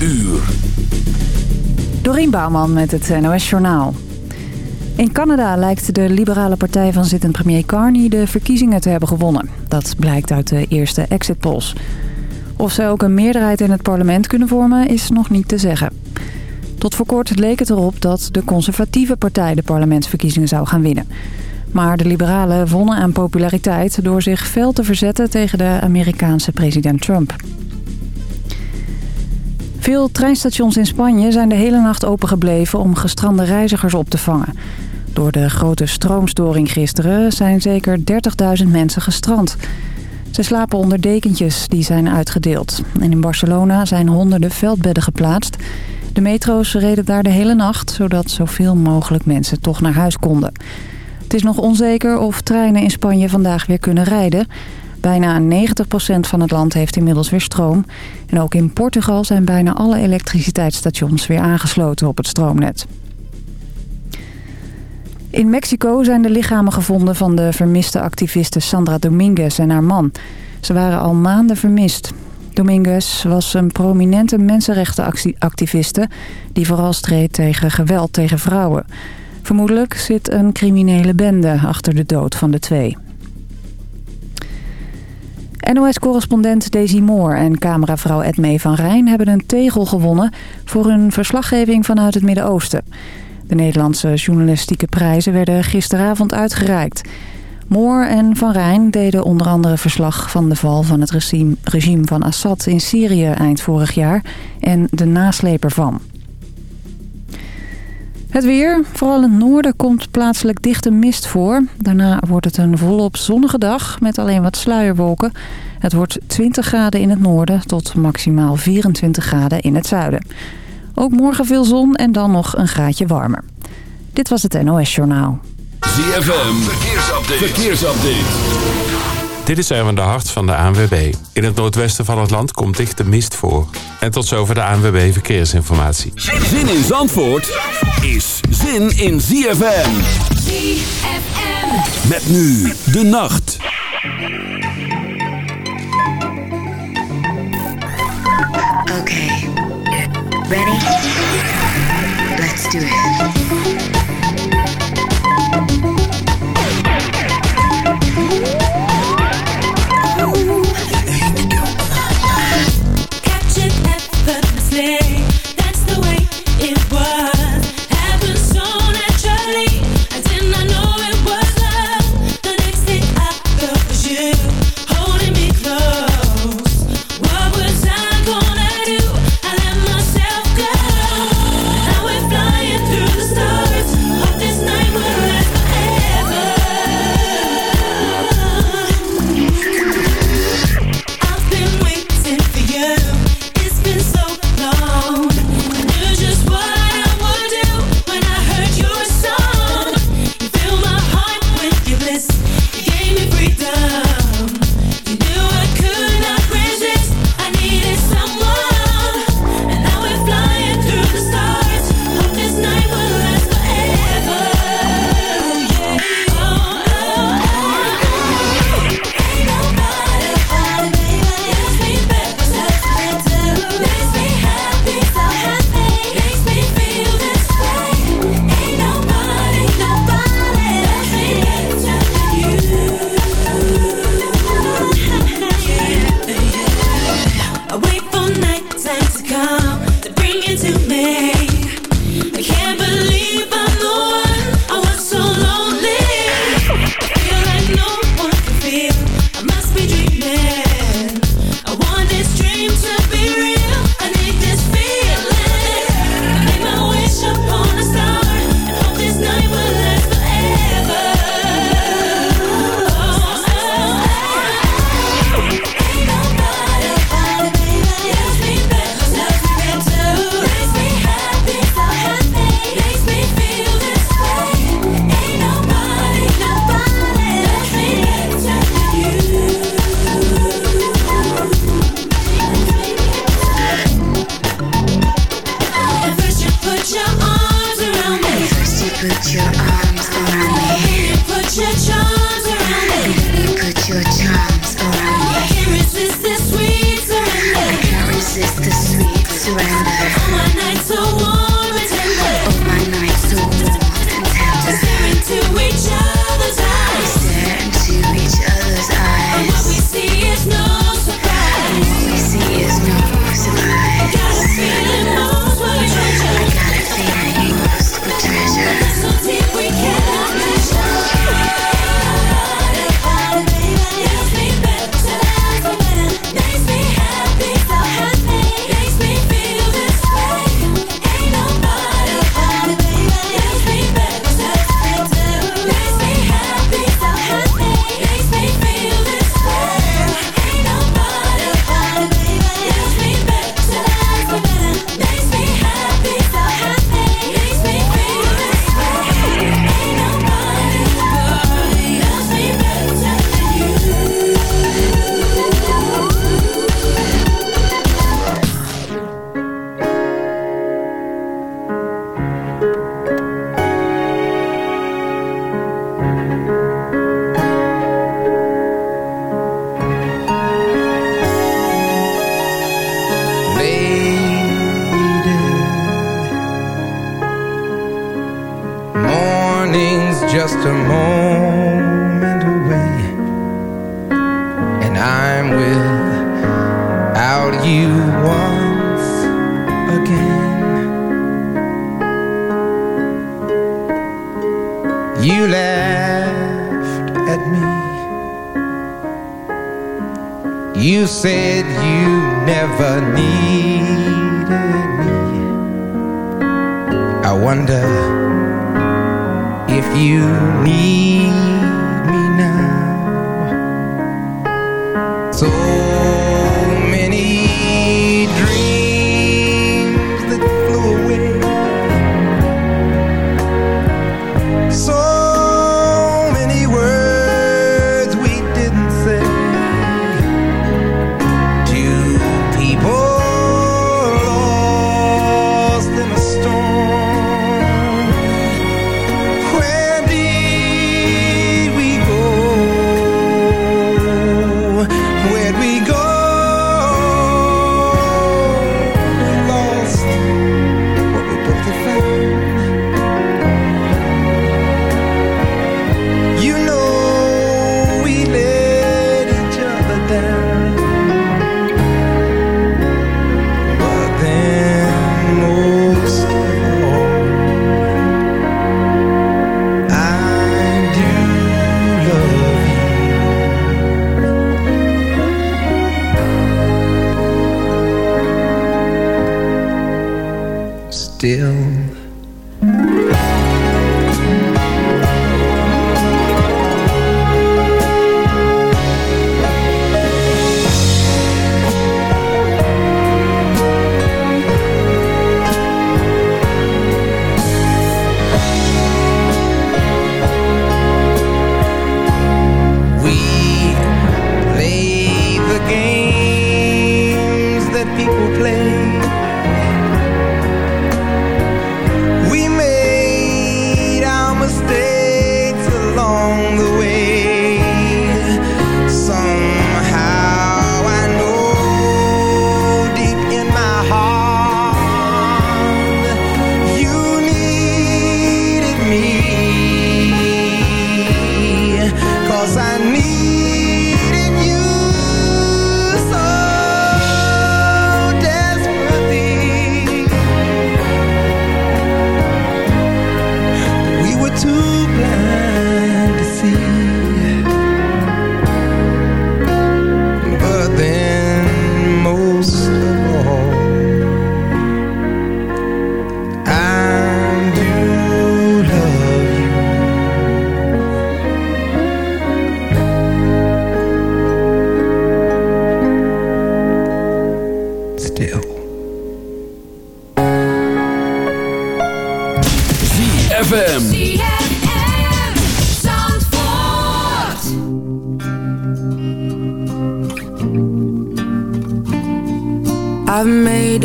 uur. Dorien Bouwman met het NOS Journaal. In Canada lijkt de liberale partij van zittend premier Carney de verkiezingen te hebben gewonnen. Dat blijkt uit de eerste exit polls. Of ze ook een meerderheid in het parlement kunnen vormen is nog niet te zeggen. Tot voor kort leek het erop dat de conservatieve partij de parlementsverkiezingen zou gaan winnen. Maar de liberalen wonnen aan populariteit door zich fel te verzetten tegen de Amerikaanse president Trump. Veel treinstations in Spanje zijn de hele nacht opengebleven om gestrande reizigers op te vangen. Door de grote stroomstoring gisteren zijn zeker 30.000 mensen gestrand. Ze slapen onder dekentjes die zijn uitgedeeld. En in Barcelona zijn honderden veldbedden geplaatst. De metro's reden daar de hele nacht, zodat zoveel mogelijk mensen toch naar huis konden. Het is nog onzeker of treinen in Spanje vandaag weer kunnen rijden. Bijna 90% van het land heeft inmiddels weer stroom. En ook in Portugal zijn bijna alle elektriciteitsstations weer aangesloten op het stroomnet. In Mexico zijn de lichamen gevonden van de vermiste activiste Sandra Dominguez en haar man. Ze waren al maanden vermist. Dominguez was een prominente mensenrechtenactiviste... die vooral streed tegen geweld tegen vrouwen. Vermoedelijk zit een criminele bende achter de dood van de twee. NOS-correspondent Daisy Moore en cameravrouw Edmee van Rijn... hebben een tegel gewonnen voor hun verslaggeving vanuit het Midden-Oosten. De Nederlandse journalistieke prijzen werden gisteravond uitgereikt. Moore en Van Rijn deden onder andere verslag van de val van het regime, van Assad in Syrië eind vorig jaar... en de nasleep ervan. Het weer. Vooral in het noorden komt plaatselijk dichte mist voor. Daarna wordt het een volop zonnige dag met alleen wat sluierwolken. Het wordt 20 graden in het noorden tot maximaal 24 graden in het zuiden. Ook morgen veel zon en dan nog een graadje warmer. Dit was het NOS Journaal. ZFM. Verkeersupdate. Verkeersupdate. Dit is Erwin de Hart van de ANWB. In het noordwesten van het land komt dichte mist voor. En tot zover de ANWB Verkeersinformatie. Zin in Zandvoort is zin in ZFM. ZFM. Met nu de nacht. Okay. Ready? Let's do it.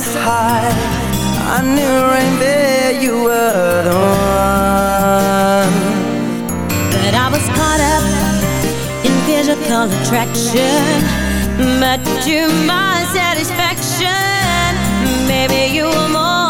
as high. I knew right there you were the one. But I was caught up in physical attraction. But to my satisfaction Maybe you were more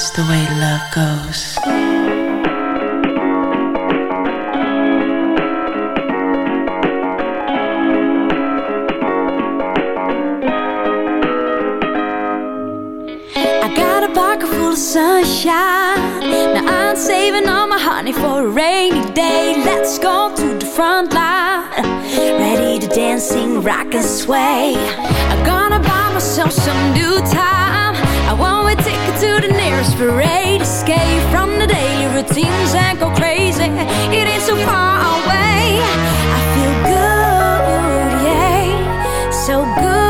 that's the way love goes. I got a bucket full of sunshine. Now I'm saving all my honey for a rainy day. Let's go to the front line. Ready to dancing, rock and sway. I'm gonna buy myself some new ties. I want to take it to the nearest parade. Escape from the daily routines and go crazy. It ain't so far away. I feel good, yeah. So good,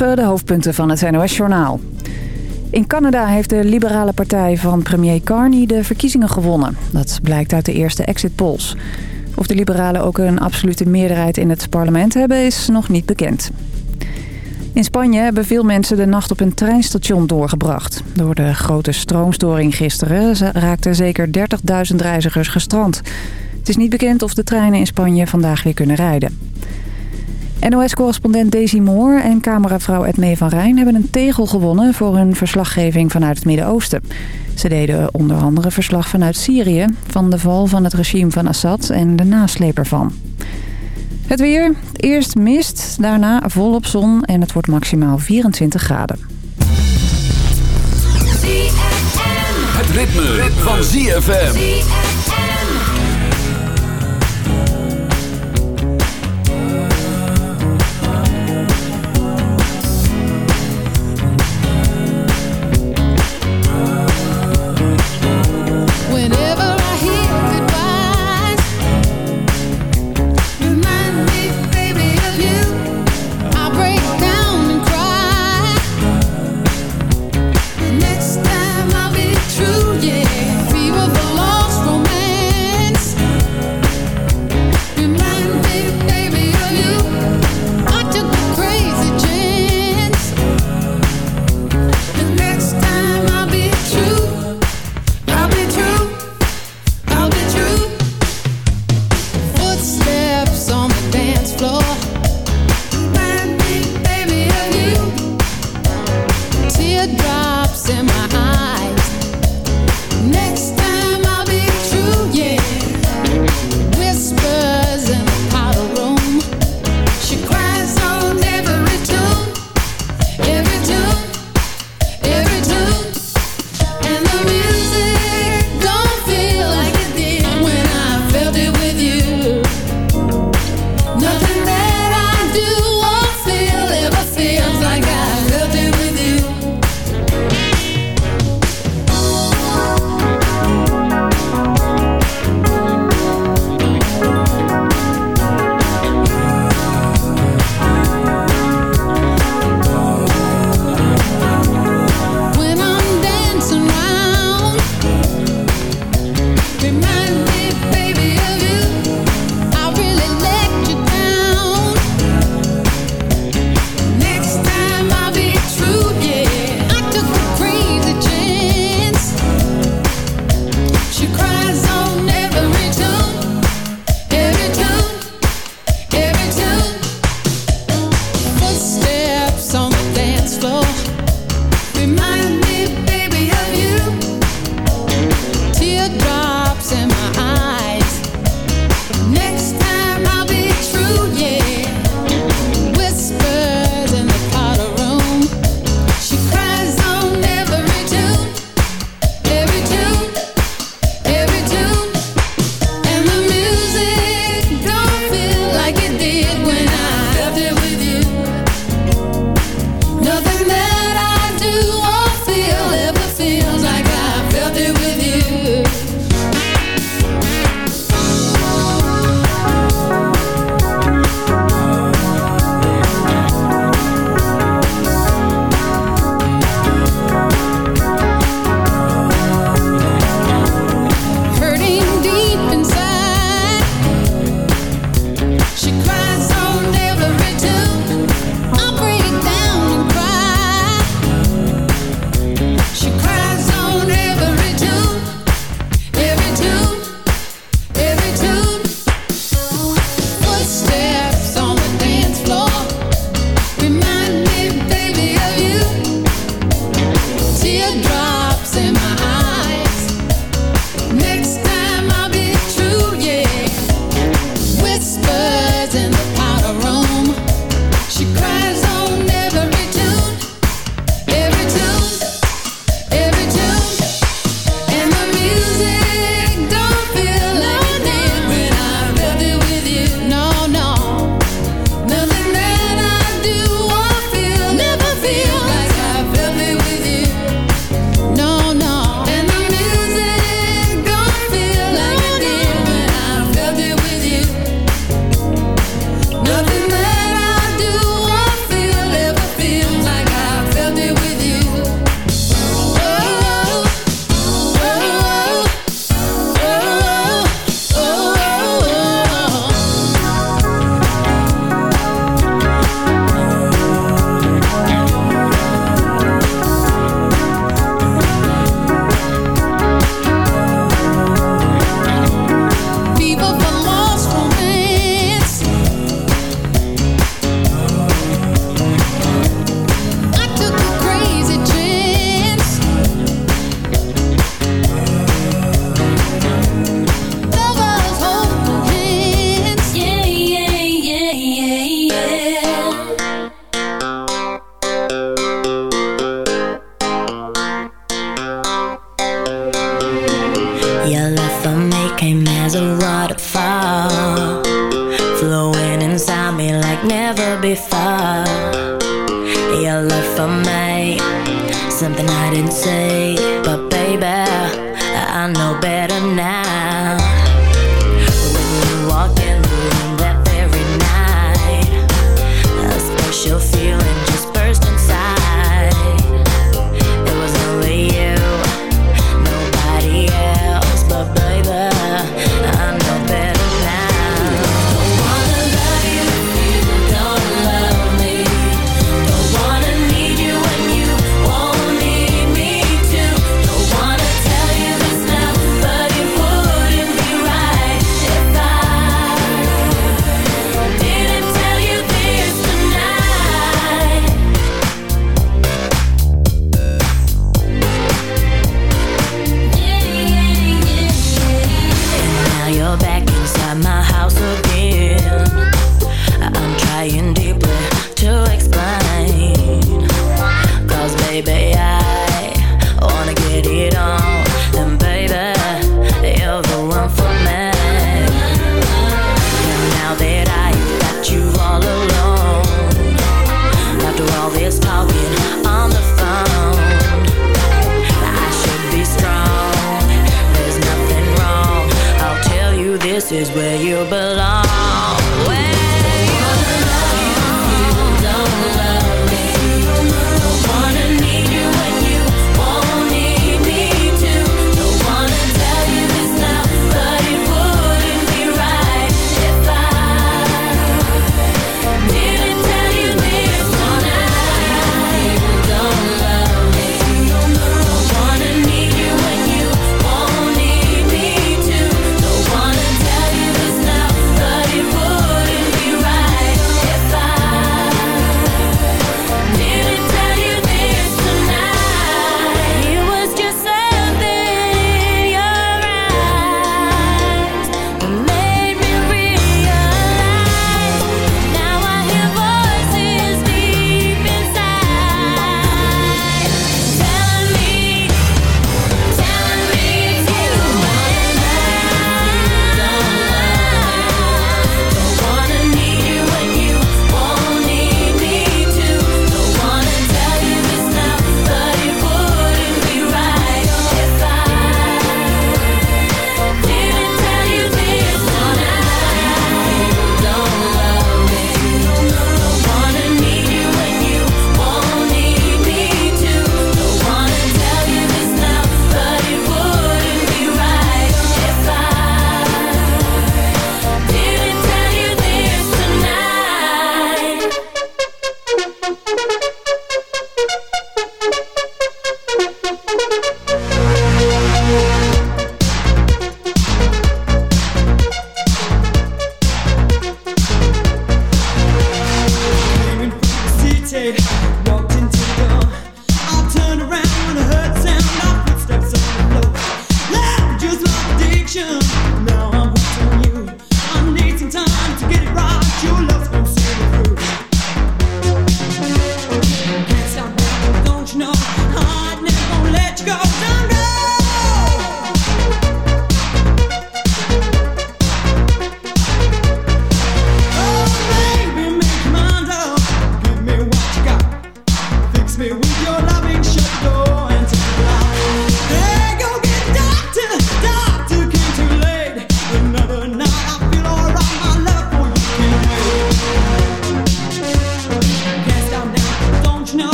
De hoofdpunten van het NOS-journaal. In Canada heeft de liberale partij van premier Carney de verkiezingen gewonnen. Dat blijkt uit de eerste exit polls. Of de liberalen ook een absolute meerderheid in het parlement hebben is nog niet bekend. In Spanje hebben veel mensen de nacht op een treinstation doorgebracht. Door de grote stroomstoring gisteren raakten zeker 30.000 reizigers gestrand. Het is niet bekend of de treinen in Spanje vandaag weer kunnen rijden. NOS-correspondent Daisy Moore en cameravrouw Edmee van Rijn hebben een tegel gewonnen voor hun verslaggeving vanuit het Midden-Oosten. Ze deden onder andere verslag vanuit Syrië, van de val van het regime van Assad en de nasleep ervan. Het weer, eerst mist, daarna volop zon en het wordt maximaal 24 graden. Het ritme, van ZFM.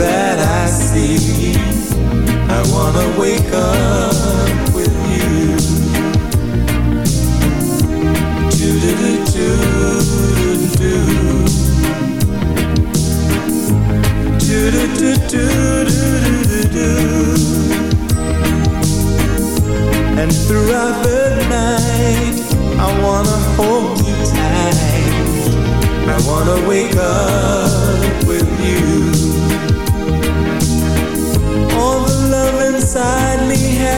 that I see. I wanna wake up with you. Do do do do do. Do do do do do do do. do. And throughout the night, I wanna hold you tight. I wanna wake up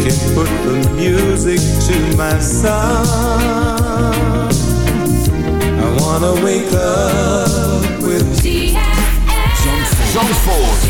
You can put the music to my song. I wanna wake up with Zandvoort.